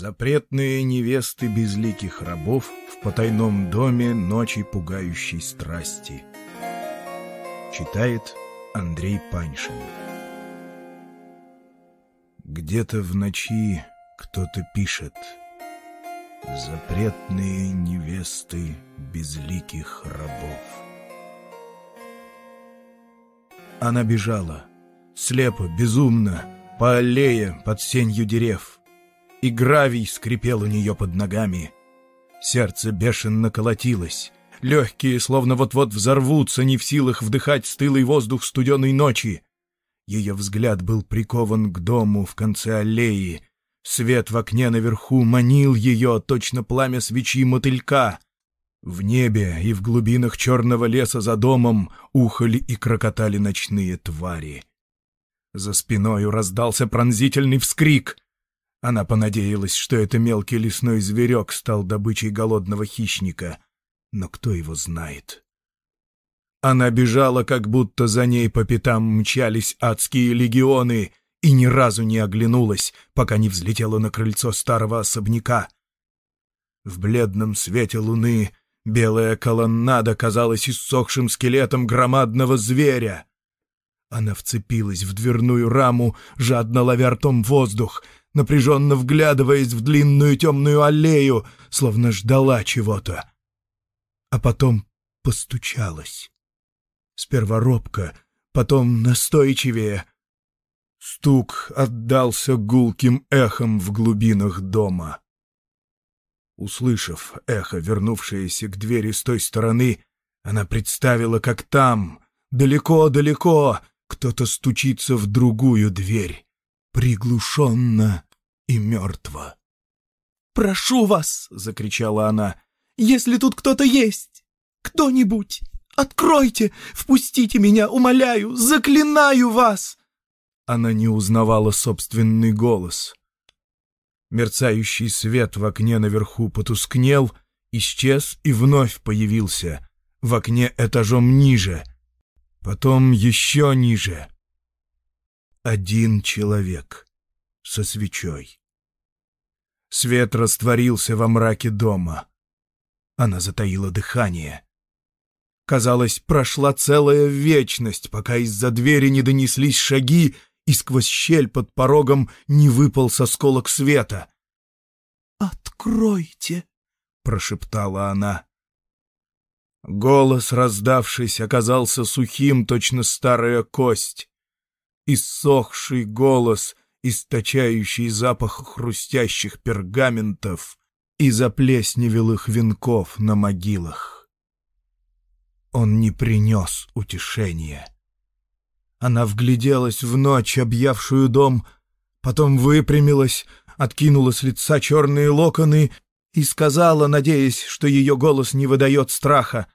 Запретные невесты безликих рабов в потайном доме ночи пугающей страсти. Читает Андрей Паньшин. Где-то в ночи кто-то пишет Запретные невесты безликих рабов. Она бежала, слепо, безумно, по аллее под сенью дерев — и гравий скрипел у нее под ногами. Сердце бешено колотилось. Легкие, словно вот-вот взорвутся, не в силах вдыхать стылый воздух студеной ночи. Ее взгляд был прикован к дому в конце аллеи. Свет в окне наверху манил ее, точно пламя свечи мотылька. В небе и в глубинах черного леса за домом ухали и крокотали ночные твари. За спиною раздался пронзительный вскрик — она понадеялась, что это мелкий лесной зверек стал добычей голодного хищника. Но кто его знает? Она бежала, как будто за ней по пятам мчались адские легионы, и ни разу не оглянулась, пока не взлетела на крыльцо старого особняка. В бледном свете луны белая колоннада казалась иссохшим скелетом громадного зверя. Она вцепилась в дверную раму, жадно ловя ртом воздух — напряженно вглядываясь в длинную темную аллею, словно ждала чего-то. А потом постучалась. Сперва робко, потом настойчивее. Стук отдался гулким эхом в глубинах дома. Услышав эхо, вернувшееся к двери с той стороны, она представила, как там, далеко-далеко, кто-то стучится в другую дверь приглушенно и мертво. «Прошу вас!» — закричала она. «Если тут кто-то есть! Кто-нибудь! Откройте! Впустите меня, умоляю! Заклинаю вас!» Она не узнавала собственный голос. Мерцающий свет в окне наверху потускнел, исчез и вновь появился. В окне этажом ниже. Потом еще ниже. Один человек со свечой. Свет растворился во мраке дома. Она затаила дыхание. Казалось, прошла целая вечность, пока из-за двери не донеслись шаги, и сквозь щель под порогом не выпал сосколок света. «Откройте!» — прошептала она. Голос, раздавшись, оказался сухим, точно старая кость иссохший голос, источающий запах хрустящих пергаментов и заплесневелых венков на могилах. Он не принес утешения. Она вгляделась в ночь, объявшую дом, потом выпрямилась, откинула с лица черные локоны и сказала, надеясь, что ее голос не выдает страха.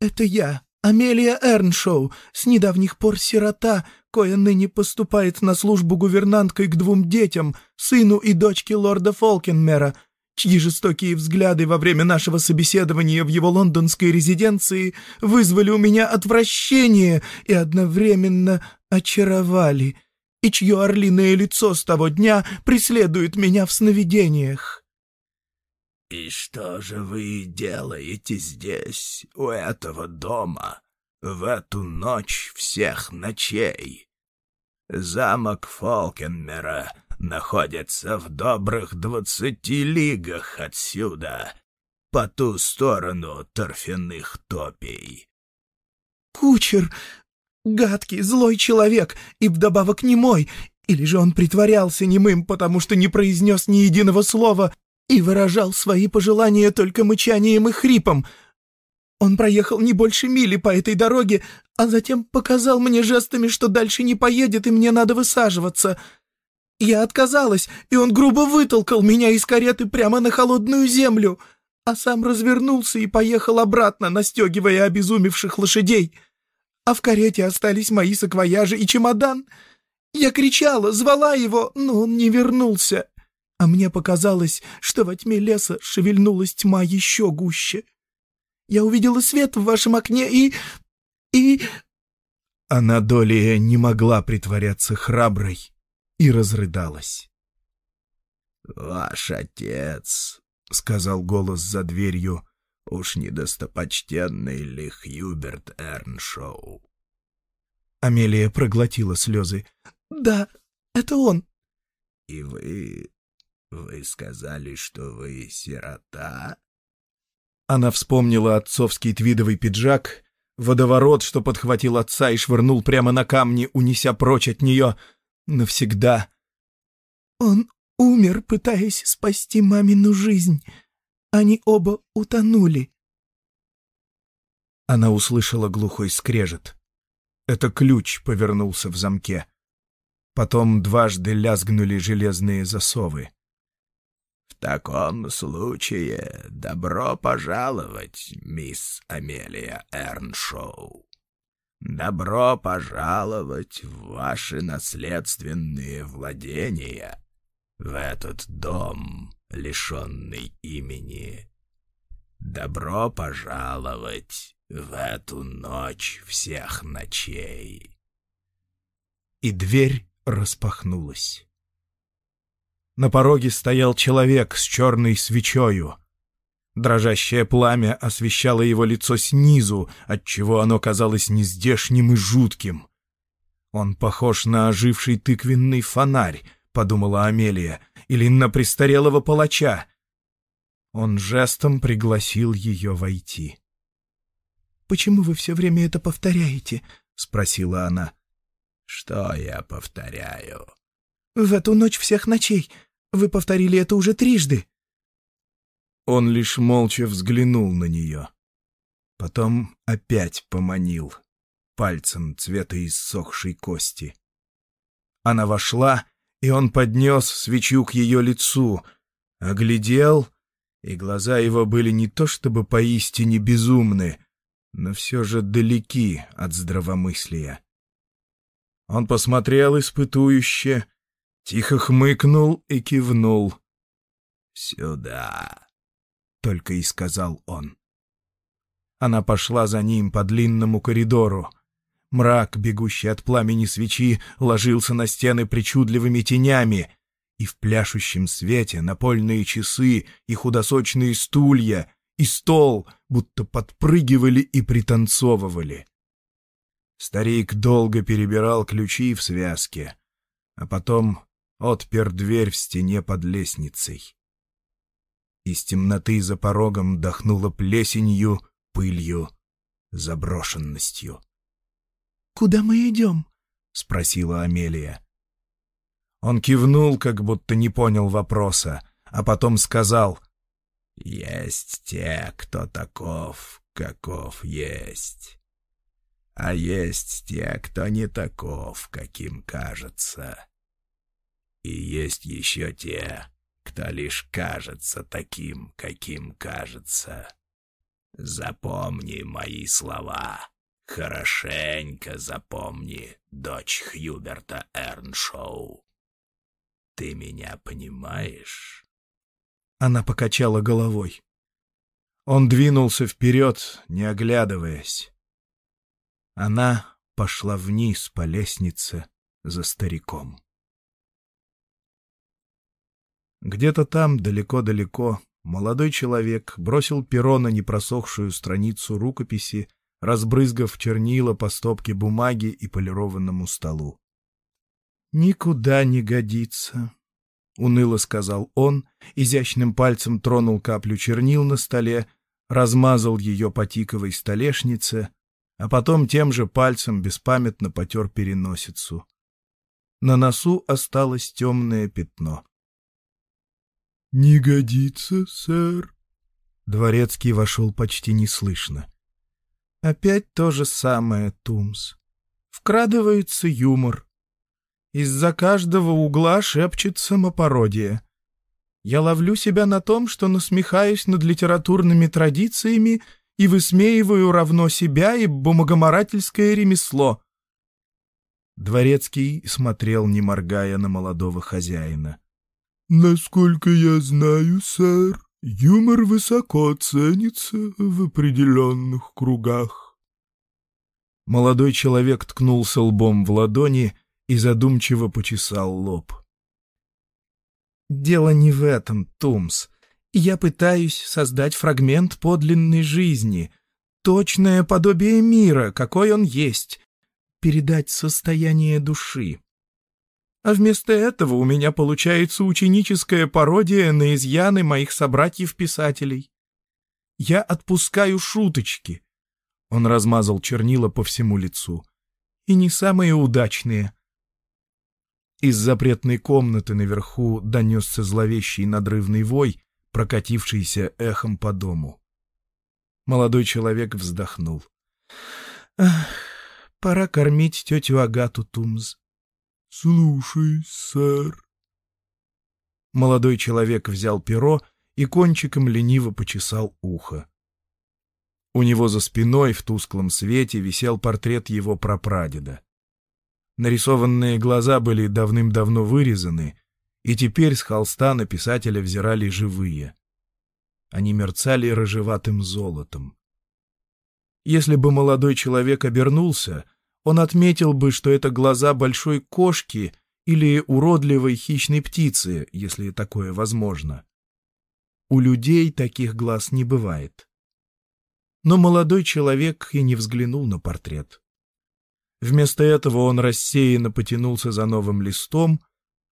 «Это я, Амелия Эрншоу, с недавних пор сирота, кое ныне поступает на службу гувернанткой к двум детям, сыну и дочке лорда Фолкенмера, чьи жестокие взгляды во время нашего собеседования в его лондонской резиденции вызвали у меня отвращение и одновременно очаровали, и чье орлиное лицо с того дня преследует меня в сновидениях. «И что же вы делаете здесь, у этого дома, в эту ночь всех ночей?» Замок Фолкенмера находится в добрых двадцати лигах отсюда, по ту сторону торфяных топей. «Кучер! Гадкий, злой человек, и вдобавок не мой, или же он притворялся немым, потому что не произнес ни единого слова и выражал свои пожелания только мычанием и хрипом. Он проехал не больше мили по этой дороге, а затем показал мне жестами, что дальше не поедет и мне надо высаживаться. Я отказалась, и он грубо вытолкал меня из кареты прямо на холодную землю, а сам развернулся и поехал обратно, настегивая обезумевших лошадей. А в карете остались мои саквояжи и чемодан. Я кричала, звала его, но он не вернулся а мне показалось, что во тьме леса шевельнулась тьма еще гуще. Я увидела свет в вашем окне и... и...» Анадолия не могла притворяться храброй и разрыдалась. «Ваш отец», — сказал голос за дверью, — «уж недостопочтенный ли Хьюберт Эрншоу?» Амелия проглотила слезы. «Да, это он». «И вы... вы сказали, что вы сирота?» Она вспомнила отцовский твидовый пиджак, водоворот, что подхватил отца и швырнул прямо на камни, унеся прочь от нее навсегда. «Он умер, пытаясь спасти мамину жизнь. Они оба утонули». Она услышала глухой скрежет. Это ключ повернулся в замке. Потом дважды лязгнули железные засовы. «В таком случае добро пожаловать, мисс Амелия Эрншоу. Добро пожаловать в ваши наследственные владения» в этот дом, лишенный имени. Добро пожаловать в эту ночь всех ночей. И дверь распахнулась. На пороге стоял человек с черной свечою. Дрожащее пламя освещало его лицо снизу, отчего оно казалось нездешним и жутким. Он похож на оживший тыквенный фонарь, — подумала Амелия, — или на престарелого палача. Он жестом пригласил ее войти. «Почему вы все время это повторяете?» — спросила она. «Что я повторяю?» «В эту ночь всех ночей. Вы повторили это уже трижды». Он лишь молча взглянул на нее. Потом опять поманил пальцем цвета иссохшей кости. Она вошла и он поднес свечу к ее лицу, оглядел, и глаза его были не то чтобы поистине безумны, но все же далеки от здравомыслия. Он посмотрел испытующе, тихо хмыкнул и кивнул. «Сюда», — только и сказал он. Она пошла за ним по длинному коридору. Мрак, бегущий от пламени свечи, ложился на стены причудливыми тенями, и в пляшущем свете напольные часы и худосочные стулья, и стол будто подпрыгивали и пританцовывали. Старик долго перебирал ключи в связке, а потом отпер дверь в стене под лестницей. Из темноты за порогом дохнуло плесенью, пылью, заброшенностью. «Куда мы идем?» — спросила Амелия. Он кивнул, как будто не понял вопроса, а потом сказал «Есть те, кто таков, каков есть, а есть те, кто не таков, каким кажется, и есть еще те, кто лишь кажется таким, каким кажется. Запомни мои слова». Хорошенько запомни, дочь Хьюберта Эрншоу. Ты меня понимаешь? Она покачала головой. Он двинулся вперед, не оглядываясь. Она пошла вниз по лестнице за стариком. Где-то там, далеко-далеко, молодой человек бросил перо на непросохшую страницу рукописи разбрызгав чернила по стопке бумаги и полированному столу. «Никуда не годится», — уныло сказал он, изящным пальцем тронул каплю чернил на столе, размазал ее по тиковой столешнице, а потом тем же пальцем беспамятно потер переносицу. На носу осталось темное пятно. «Не годится, сэр». Дворецкий вошел почти неслышно. Опять то же самое, Тумс. Вкрадывается юмор. Из-за каждого угла шепчет самопародия. Я ловлю себя на том, что насмехаюсь над литературными традициями и высмеиваю равно себя и бумагоморательское ремесло. Дворецкий смотрел, не моргая на молодого хозяина. — Насколько я знаю, сэр, Юмор высоко ценится в определенных кругах. Молодой человек ткнулся лбом в ладони и задумчиво почесал лоб. Дело не в этом, Тумс. Я пытаюсь создать фрагмент подлинной жизни, точное подобие мира, какой он есть, передать состояние души. А вместо этого у меня получается ученическая пародия на изъяны моих собратьев-писателей. Я отпускаю шуточки. Он размазал чернила по всему лицу. И не самые удачные. Из запретной комнаты наверху донесся зловещий надрывный вой, прокатившийся эхом по дому. Молодой человек вздохнул. «Ах, пора кормить тетю Агату Тумз». «Слушай, сэр». Молодой человек взял перо и кончиком лениво почесал ухо. У него за спиной в тусклом свете висел портрет его прапрадеда. Нарисованные глаза были давным-давно вырезаны, и теперь с холста на писателя взирали живые. Они мерцали рыжеватым золотом. Если бы молодой человек обернулся, он отметил бы, что это глаза большой кошки или уродливой хищной птицы, если такое возможно. У людей таких глаз не бывает. Но молодой человек и не взглянул на портрет. Вместо этого он рассеянно потянулся за новым листом,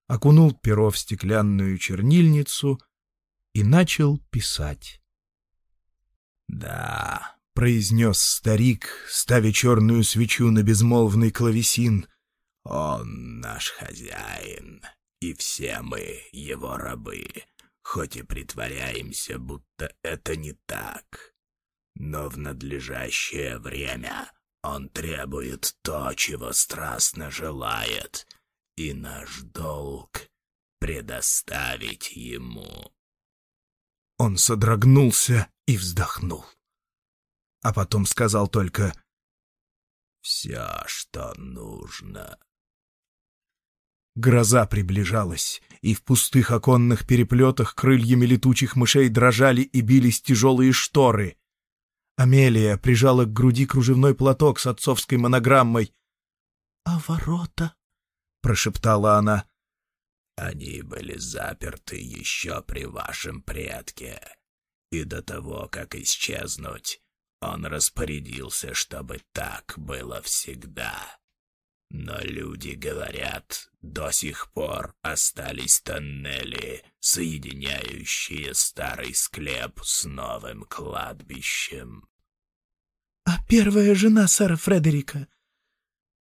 окунул перо в стеклянную чернильницу и начал писать. «Да», — произнес старик, ставя черную свечу на безмолвный клавесин, — «он наш хозяин, и все мы его рабы» хоть и притворяемся, будто это не так. Но в надлежащее время он требует то, чего страстно желает, и наш долг — предоставить ему. Он содрогнулся и вздохнул. А потом сказал только «Все, что нужно». Гроза приближалась, и в пустых оконных переплетах крыльями летучих мышей дрожали и бились тяжелые шторы. Амелия прижала к груди кружевной платок с отцовской монограммой. — А ворота? — прошептала она. — Они были заперты еще при вашем предке, и до того, как исчезнуть, он распорядился, чтобы так было всегда. Но люди говорят, до сих пор остались тоннели, соединяющие старый склеп с новым кладбищем. — А первая жена сэра Фредерика?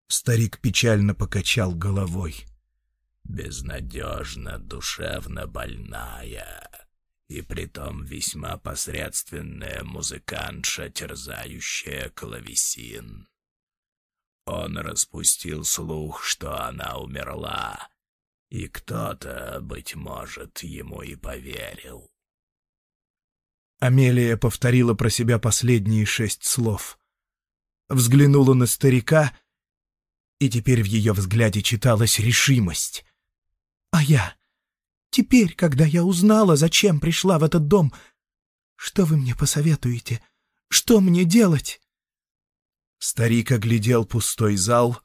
Старик печально покачал головой. — Безнадежно душевно больная, и притом весьма посредственная музыкантша, терзающая клавесин. Он распустил слух, что она умерла, и кто-то, быть может, ему и поверил. Амелия повторила про себя последние шесть слов. Взглянула на старика, и теперь в ее взгляде читалась решимость. «А я? Теперь, когда я узнала, зачем пришла в этот дом, что вы мне посоветуете? Что мне делать?» Старик оглядел пустой зал,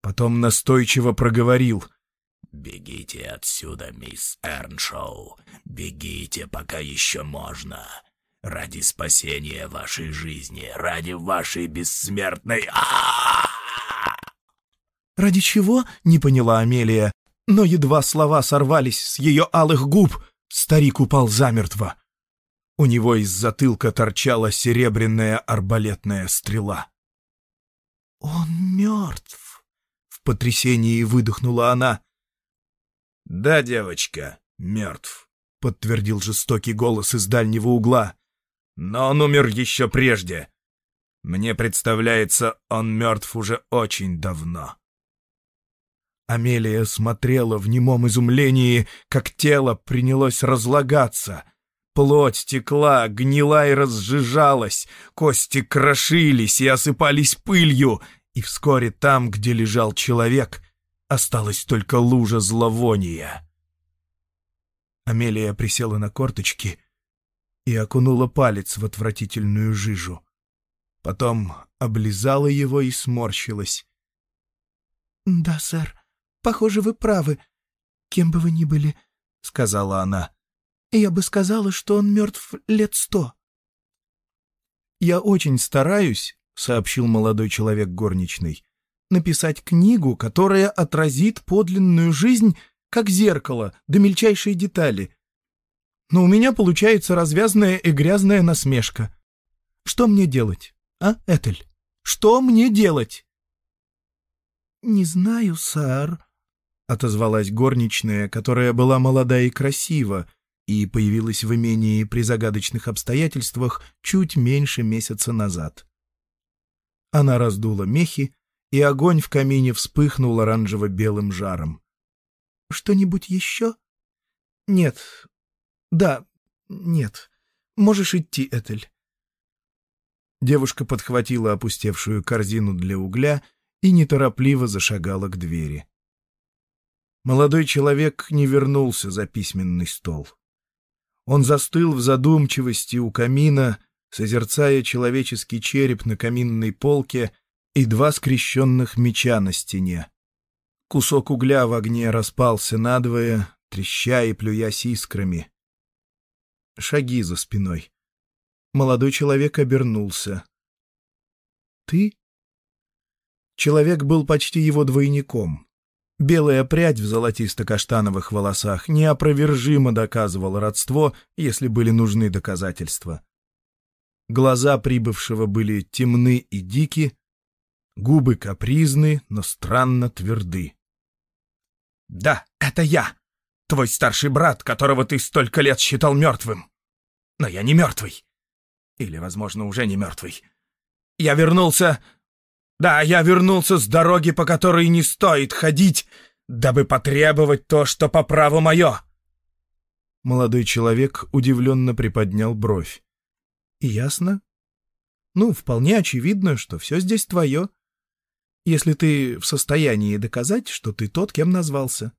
потом настойчиво проговорил. «Бегите отсюда, мисс Эрншоу, бегите, пока еще можно. Ради спасения вашей жизни, ради вашей бессмертной... «Ради чего?» — не поняла Амелия. Но едва слова сорвались с ее алых губ, старик упал замертво. У него из затылка торчала серебряная арбалетная стрела. «Он мертв!» — в потрясении выдохнула она. «Да, девочка, мертв», — подтвердил жестокий голос из дальнего угла. «Но он умер еще прежде. Мне представляется, он мертв уже очень давно». Амелия смотрела в немом изумлении, как тело принялось разлагаться. Плоть текла, гнила и разжижалась, кости крошились и осыпались пылью, и вскоре там, где лежал человек, осталась только лужа зловония. Амелия присела на корточки и окунула палец в отвратительную жижу. Потом облизала его и сморщилась. — Да, сэр, похоже, вы правы. Кем бы вы ни были, сказала она. «Я бы сказала, что он мертв лет сто». «Я очень стараюсь», — сообщил молодой человек горничный, «написать книгу, которая отразит подлинную жизнь, как зеркало, до мельчайшей детали. Но у меня получается развязная и грязная насмешка. Что мне делать, а, Этель? Что мне делать?» «Не знаю, сэр», — отозвалась горничная, которая была молода и красива, и появилась в имении при загадочных обстоятельствах чуть меньше месяца назад. Она раздула мехи, и огонь в камине вспыхнул оранжево-белым жаром. «Что-нибудь еще?» «Нет. Да, нет. Можешь идти, Этель». Девушка подхватила опустевшую корзину для угля и неторопливо зашагала к двери. Молодой человек не вернулся за письменный стол. Он застыл в задумчивости у камина, созерцая человеческий череп на каминной полке и два скрещенных меча на стене. Кусок угля в огне распался надвое, треща и плюясь искрами. Шаги за спиной. Молодой человек обернулся. «Ты?» Человек был почти его двойником. Белая прядь в золотисто-каштановых волосах неопровержимо доказывала родство, если были нужны доказательства. Глаза прибывшего были темны и дики, губы капризны, но странно тверды. «Да, это я, твой старший брат, которого ты столько лет считал мертвым. Но я не мертвый. Или, возможно, уже не мертвый. Я вернулся да, я вернулся с дороги, по которой не стоит ходить, дабы потребовать то, что по праву мое. Молодой человек удивленно приподнял бровь. «Ясно. Ну, вполне очевидно, что все здесь твое, если ты в состоянии доказать, что ты тот, кем назвался».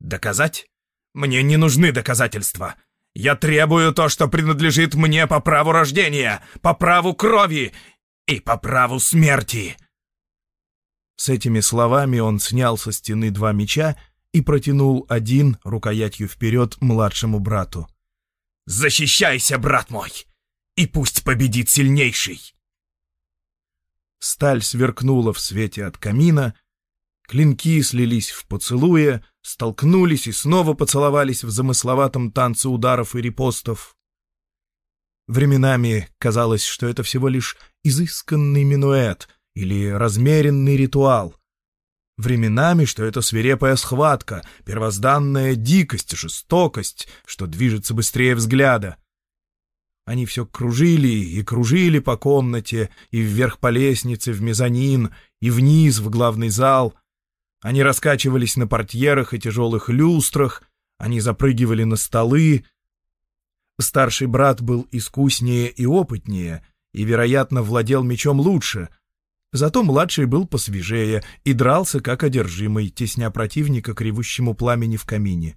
«Доказать? Мне не нужны доказательства. Я требую то, что принадлежит мне по праву рождения, по праву крови и по праву смерти!» С этими словами он снял со стены два меча и протянул один рукоятью вперед младшему брату. «Защищайся, брат мой, и пусть победит сильнейший!» Сталь сверкнула в свете от камина, клинки слились в поцелуе, столкнулись и снова поцеловались в замысловатом танце ударов и репостов. Временами казалось, что это всего лишь изысканный минуэт или размеренный ритуал. Временами, что это свирепая схватка, первозданная дикость, жестокость, что движется быстрее взгляда. Они все кружили и кружили по комнате, и вверх по лестнице, в мезонин, и вниз, в главный зал. Они раскачивались на портьерах и тяжелых люстрах, они запрыгивали на столы, Старший брат был искуснее и опытнее, и, вероятно, владел мечом лучше. Зато младший был посвежее и дрался, как одержимый, тесня противника к ревущему пламени в камине.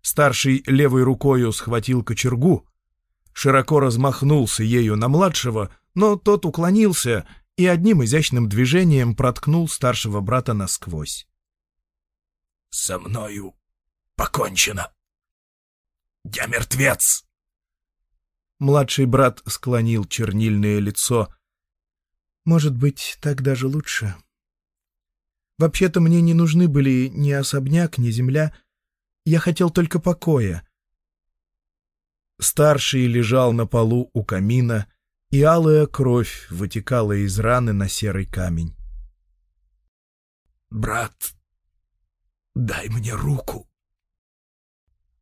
Старший левой рукою схватил кочергу, широко размахнулся ею на младшего, но тот уклонился и одним изящным движением проткнул старшего брата насквозь. «Со мною покончено», я мертвец!» Младший брат склонил чернильное лицо. «Может быть, так даже лучше. Вообще-то мне не нужны были ни особняк, ни земля. Я хотел только покоя». Старший лежал на полу у камина, и алая кровь вытекала из раны на серый камень. «Брат, дай мне руку!»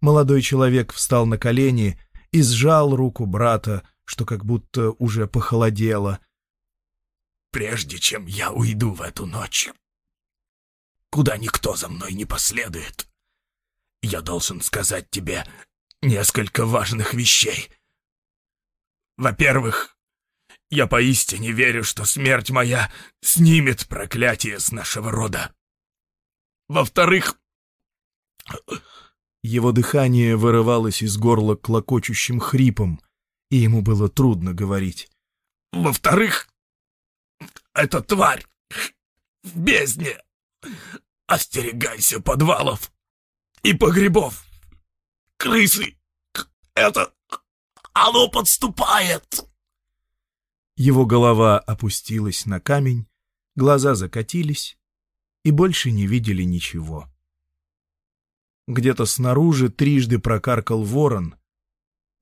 Молодой человек встал на колени и сжал руку брата, что как будто уже похолодело. «Прежде чем я уйду в эту ночь, куда никто за мной не последует, я должен сказать тебе несколько важных вещей. Во-первых, я поистине верю, что смерть моя снимет проклятие с нашего рода. Во-вторых, его дыхание вырывалось из горла клокочущим хрипом, и ему было трудно говорить. «Во-вторых, эта тварь в бездне! Остерегайся подвалов! и погребов. Крысы! Это... Оно подступает!» Его голова опустилась на камень, глаза закатились, и больше не видели ничего. Где-то снаружи трижды прокаркал ворон,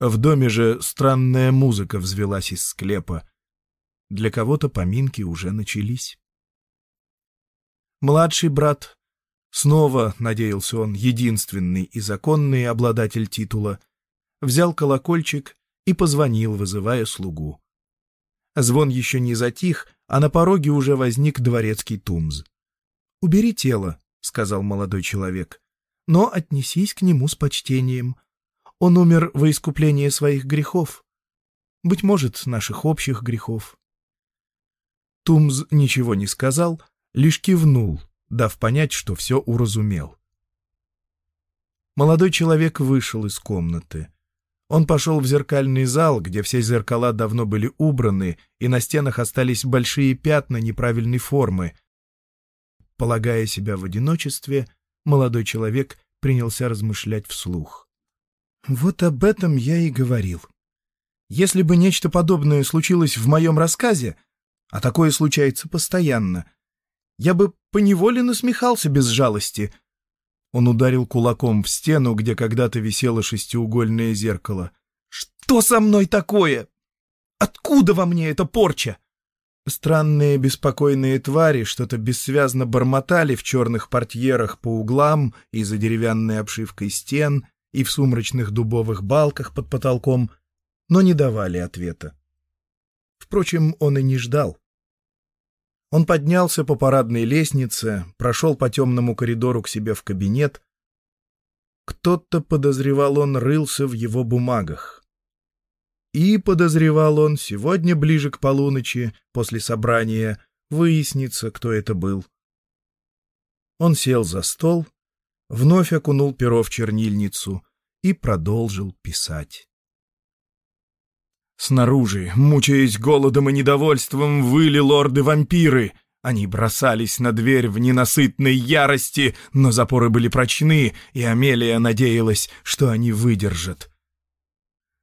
в доме же странная музыка взвелась из склепа. Для кого-то поминки уже начались. Младший брат, снова, надеялся он, единственный и законный обладатель титула, взял колокольчик и позвонил, вызывая слугу. Звон еще не затих, а на пороге уже возник дворецкий Тумз. «Убери тело», — сказал молодой человек, — «но отнесись к нему с почтением. Он умер во искупление своих грехов. Быть может, наших общих грехов». Тумз ничего не сказал, лишь кивнул, дав понять, что все уразумел. Молодой человек вышел из комнаты. Он пошел в зеркальный зал, где все зеркала давно были убраны, и на стенах остались большие пятна неправильной формы. Полагая себя в одиночестве, молодой человек принялся размышлять вслух. «Вот об этом я и говорил. Если бы нечто подобное случилось в моем рассказе, а такое случается постоянно, я бы поневоле насмехался без жалости. Он ударил кулаком в стену, где когда-то висело шестиугольное зеркало. «Что со мной такое? Откуда во мне эта порча?» Странные беспокойные твари что-то бессвязно бормотали в черных портьерах по углам и за деревянной обшивкой стен, и в сумрачных дубовых балках под потолком, но не давали ответа. Впрочем, он и не ждал. Он поднялся по парадной лестнице, прошел по темному коридору к себе в кабинет. Кто-то, подозревал он, рылся в его бумагах. И, подозревал он, сегодня ближе к полуночи, после собрания, выяснится, кто это был. Он сел за стол, вновь окунул перо в чернильницу и продолжил писать. Снаружи, мучаясь голодом и недовольством, выли лорды-вампиры. Они бросались на дверь в ненасытной ярости, но запоры были прочны, и Амелия надеялась, что они выдержат.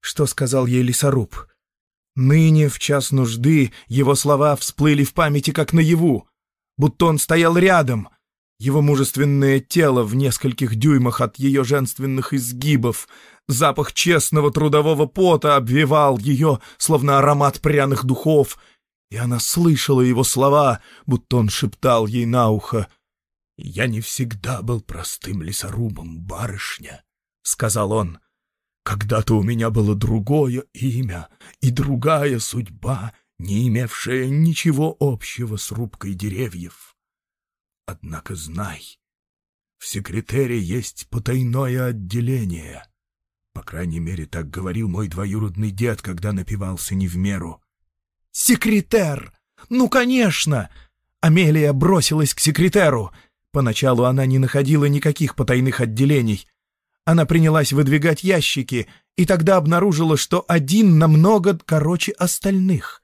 Что сказал ей лесоруб? Ныне, в час нужды, его слова всплыли в памяти как наяву, будто он стоял рядом, его мужественное тело в нескольких дюймах от ее женственных изгибов, Запах честного трудового пота обвивал ее, словно аромат пряных духов, и она слышала его слова, будто он шептал ей на ухо. «Я не всегда был простым лесорубом, барышня», — сказал он. «Когда-то у меня было другое имя и другая судьба, не имевшая ничего общего с рубкой деревьев. Однако знай, в секретаре есть потайное отделение». По крайней мере, так говорил мой двоюродный дед, когда напивался не в меру. «Секретер! Ну, конечно!» Амелия бросилась к секретеру. Поначалу она не находила никаких потайных отделений. Она принялась выдвигать ящики, и тогда обнаружила, что один намного короче остальных.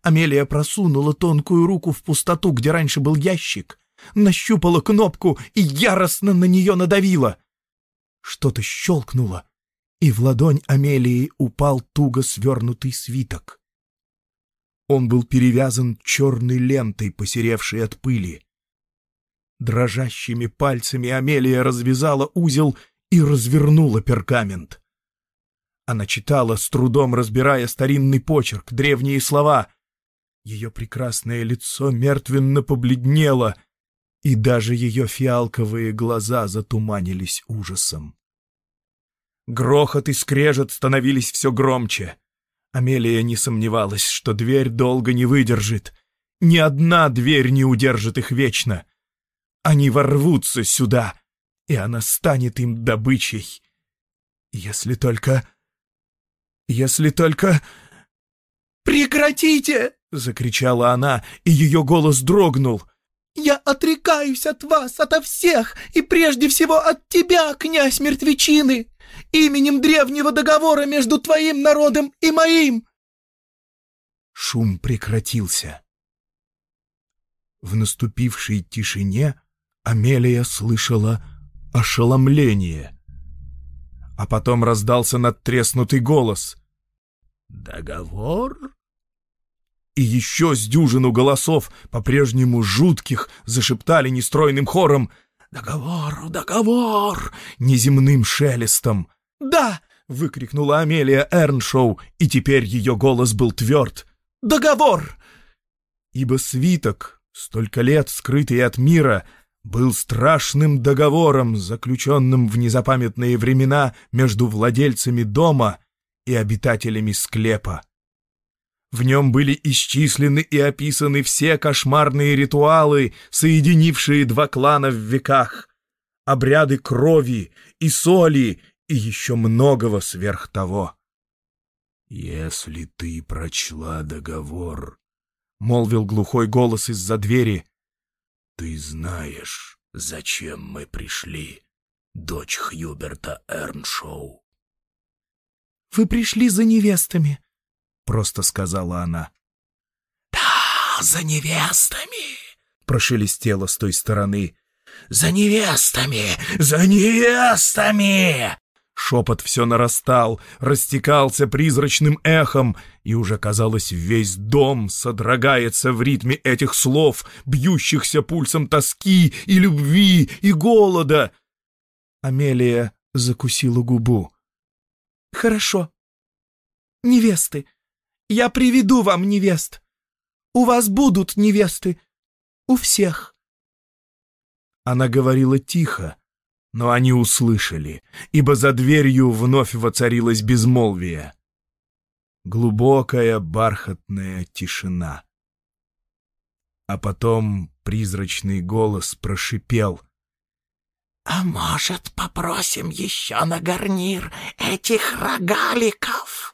Амелия просунула тонкую руку в пустоту, где раньше был ящик, нащупала кнопку и яростно на нее надавила. Что-то щелкнуло, и в ладонь Амелии упал туго свернутый свиток. Он был перевязан черной лентой, посеревшей от пыли. Дрожащими пальцами Амелия развязала узел и развернула пергамент. Она читала, с трудом разбирая старинный почерк, древние слова. Ее прекрасное лицо мертвенно побледнело, и даже ее фиалковые глаза затуманились ужасом. Грохот и скрежет становились все громче. Амелия не сомневалась, что дверь долго не выдержит. Ни одна дверь не удержит их вечно. Они ворвутся сюда, и она станет им добычей. Если только... Если только... «Прекратите!» — закричала она, и ее голос дрогнул. «Я отрекаюсь от вас, ото всех, и прежде всего от тебя, князь мертвечины!» именем древнего договора между твоим народом и моим!» Шум прекратился. В наступившей тишине Амелия слышала ошеломление. А потом раздался надтреснутый голос. «Договор?» И еще с дюжину голосов, по-прежнему жутких, зашептали нестройным хором «Договор, договор!» неземным шелестом. «Да!» — выкрикнула Амелия Эрншоу, и теперь ее голос был тверд. «Договор!» Ибо свиток, столько лет скрытый от мира, был страшным договором, заключенным в незапамятные времена между владельцами дома и обитателями склепа. В нем были исчислены и описаны все кошмарные ритуалы, соединившие два клана в веках, обряды крови и соли и еще многого сверх того. «Если ты прочла договор», — молвил глухой голос из-за двери, — «ты знаешь, зачем мы пришли, дочь Хьюберта Эрншоу». «Вы пришли за невестами», — просто сказала она. «Да, за невестами!» — прошелестело с той стороны. «За невестами! За невестами!» Шепот все нарастал, растекался призрачным эхом, и уже, казалось, весь дом содрогается в ритме этих слов, бьющихся пульсом тоски и любви и голода. Амелия закусила губу. «Хорошо. Невесты. Я приведу вам невест. У вас будут невесты. У всех». Она говорила тихо, но они услышали, ибо за дверью вновь воцарилось безмолвие. Глубокая бархатная тишина. А потом призрачный голос прошипел. «А может, попросим еще на гарнир этих рогаликов?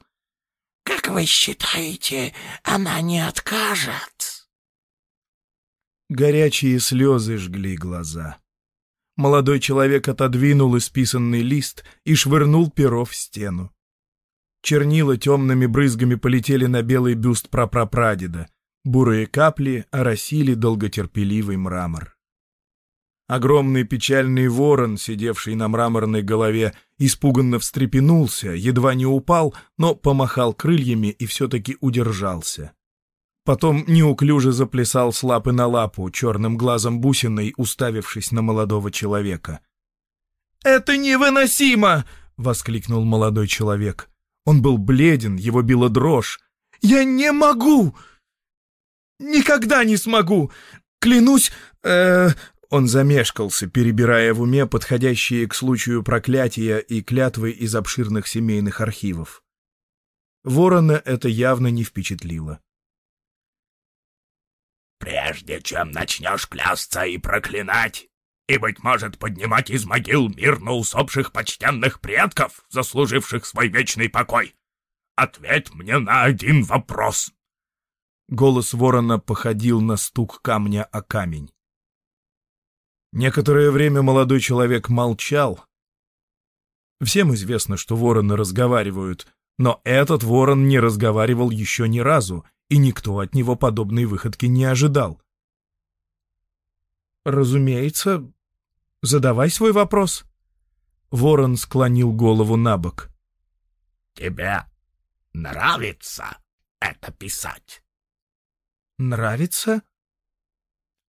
Как вы считаете, она не откажет?» Горячие слезы жгли глаза. Молодой человек отодвинул исписанный лист и швырнул перо в стену. Чернила темными брызгами полетели на белый бюст прапрапрадеда. Бурые капли оросили долготерпеливый мрамор. Огромный печальный ворон, сидевший на мраморной голове, испуганно встрепенулся, едва не упал, но помахал крыльями и все-таки удержался. Потом неуклюже заплясал с лапы на лапу, черным глазом бусиной, уставившись на молодого человека. «Это невыносимо!» — воскликнул молодой человек. Он был бледен, его била дрожь. «Я не могу! Никогда не смогу! Клянусь, э, Он замешкался, перебирая в уме подходящие к случаю проклятия и клятвы из обширных семейных архивов. Ворона это явно не впечатлило. Прежде чем начнешь клясться и проклинать, и, быть может, поднимать из могил мирно усопших почтенных предков, заслуживших свой вечный покой, ответь мне на один вопрос. Голос ворона походил на стук камня о камень. Некоторое время молодой человек молчал. Всем известно, что вороны разговаривают, но этот ворон не разговаривал еще ни разу, и никто от него подобной выходки не ожидал. «Разумеется. Задавай свой вопрос». Ворон склонил голову на бок. «Тебе нравится это писать?» «Нравится?»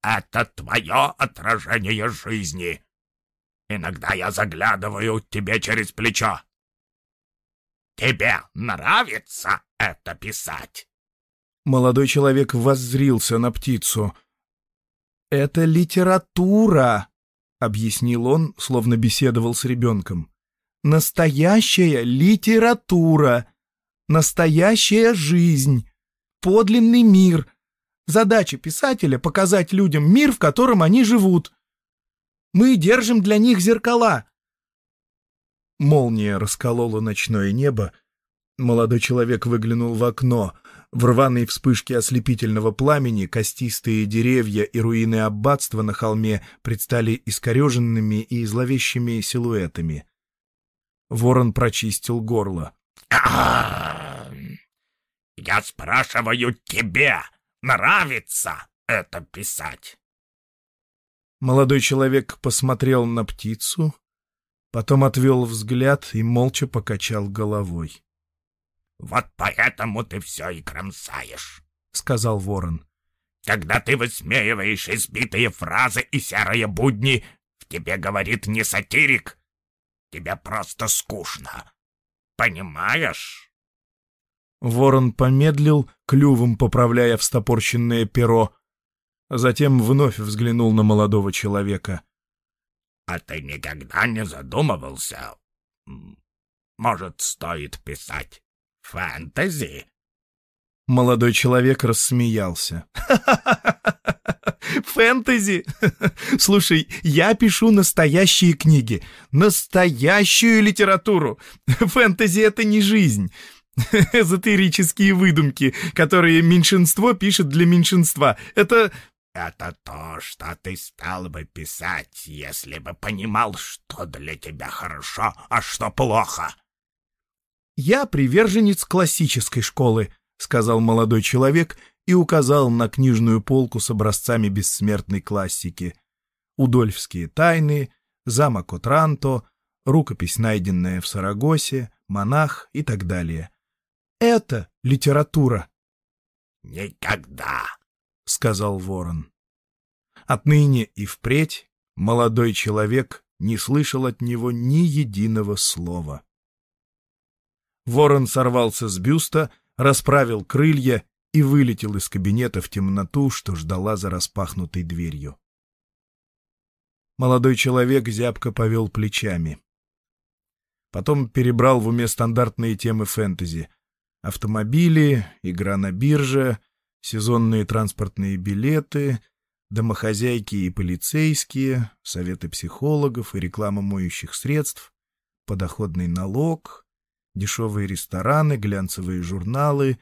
«Это твое отражение жизни. Иногда я заглядываю тебе через плечо. Тебе нравится это писать?» Молодой человек воззрился на птицу. «Это литература», — объяснил он, словно беседовал с ребенком. «Настоящая литература, настоящая жизнь, подлинный мир. Задача писателя — показать людям мир, в котором они живут. Мы держим для них зеркала». Молния расколола ночное небо. Молодой человек выглянул в окно — в рваной вспышке ослепительного пламени костистые деревья и руины аббатства на холме предстали искореженными и зловещими силуэтами. Ворон прочистил горло. «Я спрашиваю тебе, нравится это писать?» Молодой человек посмотрел на птицу, Потом отвел взгляд и молча покачал головой. — Вот поэтому ты все и кромсаешь, — сказал ворон. — Когда ты высмеиваешь избитые фразы и серые будни, в тебе говорит не сатирик. Тебе просто скучно. Понимаешь? Ворон помедлил, клювом поправляя встопорщенное перо, а затем вновь взглянул на молодого человека. А ты никогда не задумывался? Может, стоит писать фэнтези?» Молодой человек рассмеялся. «Фэнтези? Слушай, я пишу настоящие книги, настоящую литературу. Фэнтези — это не жизнь. Эзотерические выдумки, которые меньшинство пишет для меньшинства. Это это то, что ты стал бы писать, если бы понимал, что для тебя хорошо, а что плохо. «Я приверженец классической школы», — сказал молодой человек и указал на книжную полку с образцами бессмертной классики. «Удольфские тайны», «Замок Отранто», рукопись, найденная в Сарагосе, «Монах» и так далее. Это литература. «Никогда!» — сказал ворон. Отныне и впредь молодой человек не слышал от него ни единого слова. Ворон сорвался с бюста, расправил крылья и вылетел из кабинета в темноту, что ждала за распахнутой дверью. Молодой человек зябко повел плечами. Потом перебрал в уме стандартные темы фэнтези. Автомобили, игра на бирже, сезонные транспортные билеты, домохозяйки и полицейские, советы психологов и реклама моющих средств, подоходный налог, дешевые рестораны, глянцевые журналы,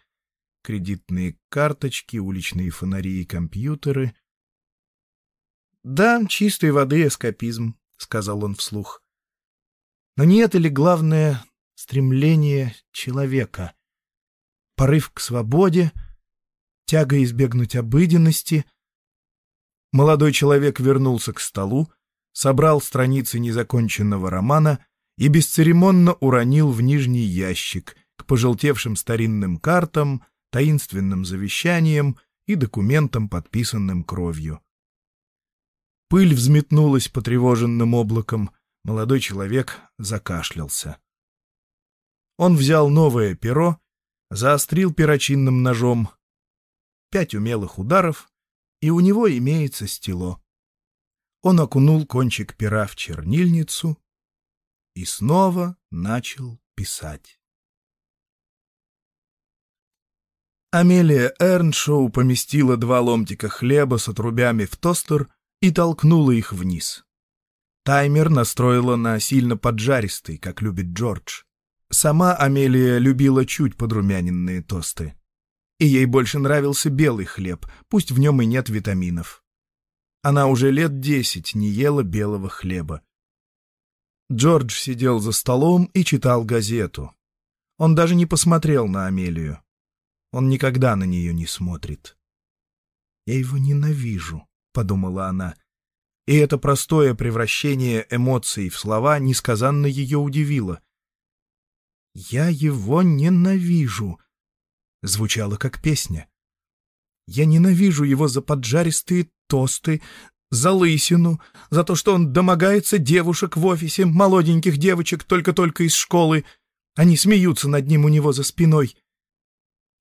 кредитные карточки, уличные фонари и компьютеры. «Да, чистой воды эскапизм», — сказал он вслух. «Но не это ли главное стремление человека? Порыв к свободе — тяга избегнуть обыденности. Молодой человек вернулся к столу, собрал страницы незаконченного романа и бесцеремонно уронил в нижний ящик к пожелтевшим старинным картам, таинственным завещаниям и документам, подписанным кровью. Пыль взметнулась потревоженным облаком, молодой человек закашлялся. Он взял новое перо, заострил перочинным ножом, пять умелых ударов, и у него имеется стело. Он окунул кончик пера в чернильницу и снова начал писать. Амелия Эрншоу поместила два ломтика хлеба с отрубями в тостер и толкнула их вниз. Таймер настроила на сильно поджаристый, как любит Джордж. Сама Амелия любила чуть подрумяненные тосты и ей больше нравился белый хлеб, пусть в нем и нет витаминов. Она уже лет десять не ела белого хлеба. Джордж сидел за столом и читал газету. Он даже не посмотрел на Амелию. Он никогда на нее не смотрит. «Я его ненавижу», — подумала она. И это простое превращение эмоций в слова несказанно ее удивило. «Я его ненавижу», звучало как песня. Я ненавижу его за поджаристые тосты, за лысину, за то, что он домогается девушек в офисе, молоденьких девочек только-только из школы. Они смеются над ним у него за спиной.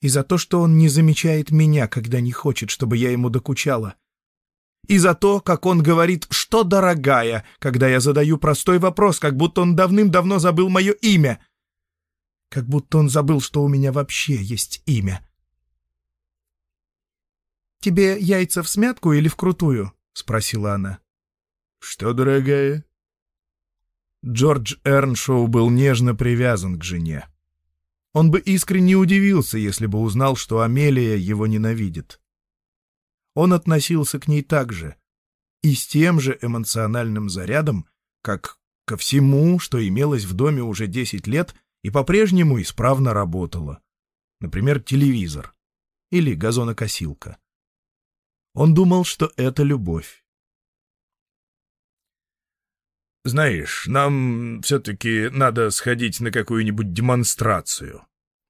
И за то, что он не замечает меня, когда не хочет, чтобы я ему докучала. И за то, как он говорит «что, дорогая», когда я задаю простой вопрос, как будто он давным-давно забыл мое имя — как будто он забыл, что у меня вообще есть имя. «Тебе яйца в смятку или вкрутую?» — спросила она. «Что, дорогая?» Джордж Эрншоу был нежно привязан к жене. Он бы искренне удивился, если бы узнал, что Амелия его ненавидит. Он относился к ней так же, и с тем же эмоциональным зарядом, как ко всему, что имелось в доме уже десять лет и по-прежнему исправно работала. Например, телевизор или газонокосилка. Он думал, что это любовь. Знаешь, нам все-таки надо сходить на какую-нибудь демонстрацию.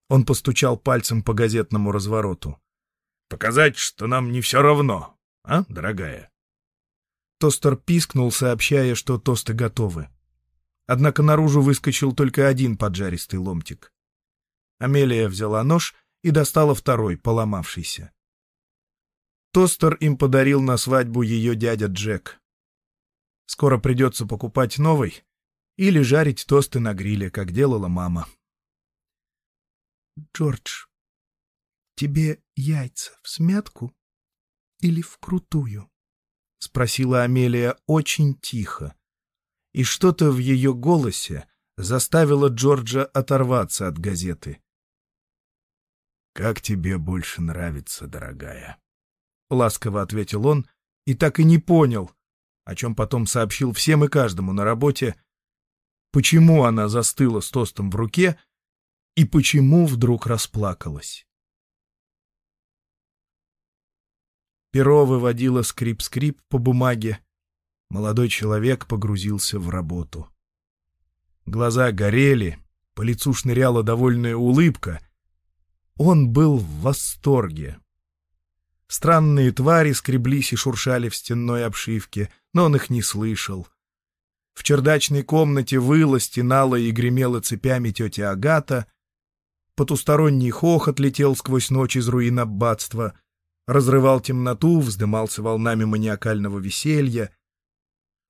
Он постучал пальцем по газетному развороту. Показать, что нам не все равно, а, дорогая? Тостер пискнул, сообщая, что тосты готовы. Однако наружу выскочил только один поджаристый ломтик. Амелия взяла нож и достала второй, поломавшийся. Тостер им подарил на свадьбу ее дядя Джек. Скоро придется покупать новый или жарить тосты на гриле, как делала мама. «Джордж, тебе яйца в смятку или в крутую?» — спросила Амелия очень тихо. И что-то в ее голосе заставило Джорджа оторваться от газеты. «Как тебе больше нравится, дорогая?» — ласково ответил он и так и не понял, о чем потом сообщил всем и каждому на работе, почему она застыла с тостом в руке и почему вдруг расплакалась. Перо выводило скрип-скрип по бумаге. Молодой человек погрузился в работу. Глаза горели, по лицу шныряла довольная улыбка. Он был в восторге. Странные твари скреблись и шуршали в стенной обшивке, но он их не слышал. В чердачной комнате выла, стенала и гремела цепями тетя Агата. Потусторонний хохот летел сквозь ночь из руин аббатства, разрывал темноту, вздымался волнами маниакального веселья.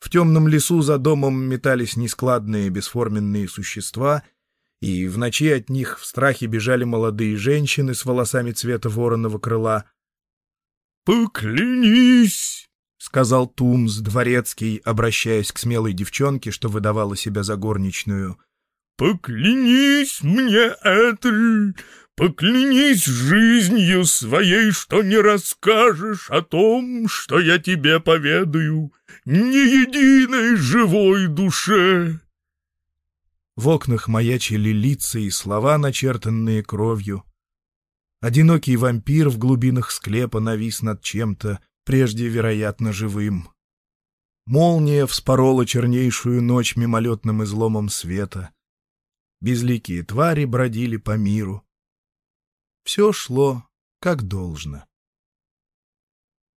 В темном лесу за домом метались нескладные бесформенные существа, и в ночи от них в страхе бежали молодые женщины с волосами цвета вороного крыла — «Поклянись!» — сказал Тумс, дворецкий, обращаясь к смелой девчонке, что выдавала себя за горничную. «Поклянись мне, Этель! Поклянись жизнью своей, что не расскажешь о том, что я тебе поведаю, ни единой живой душе!» В окнах маячили лица и слова, начертанные кровью. Одинокий вампир в глубинах склепа навис над чем-то, прежде, вероятно, живым. Молния вспорола чернейшую ночь мимолетным изломом света. Безликие твари бродили по миру. Все шло как должно.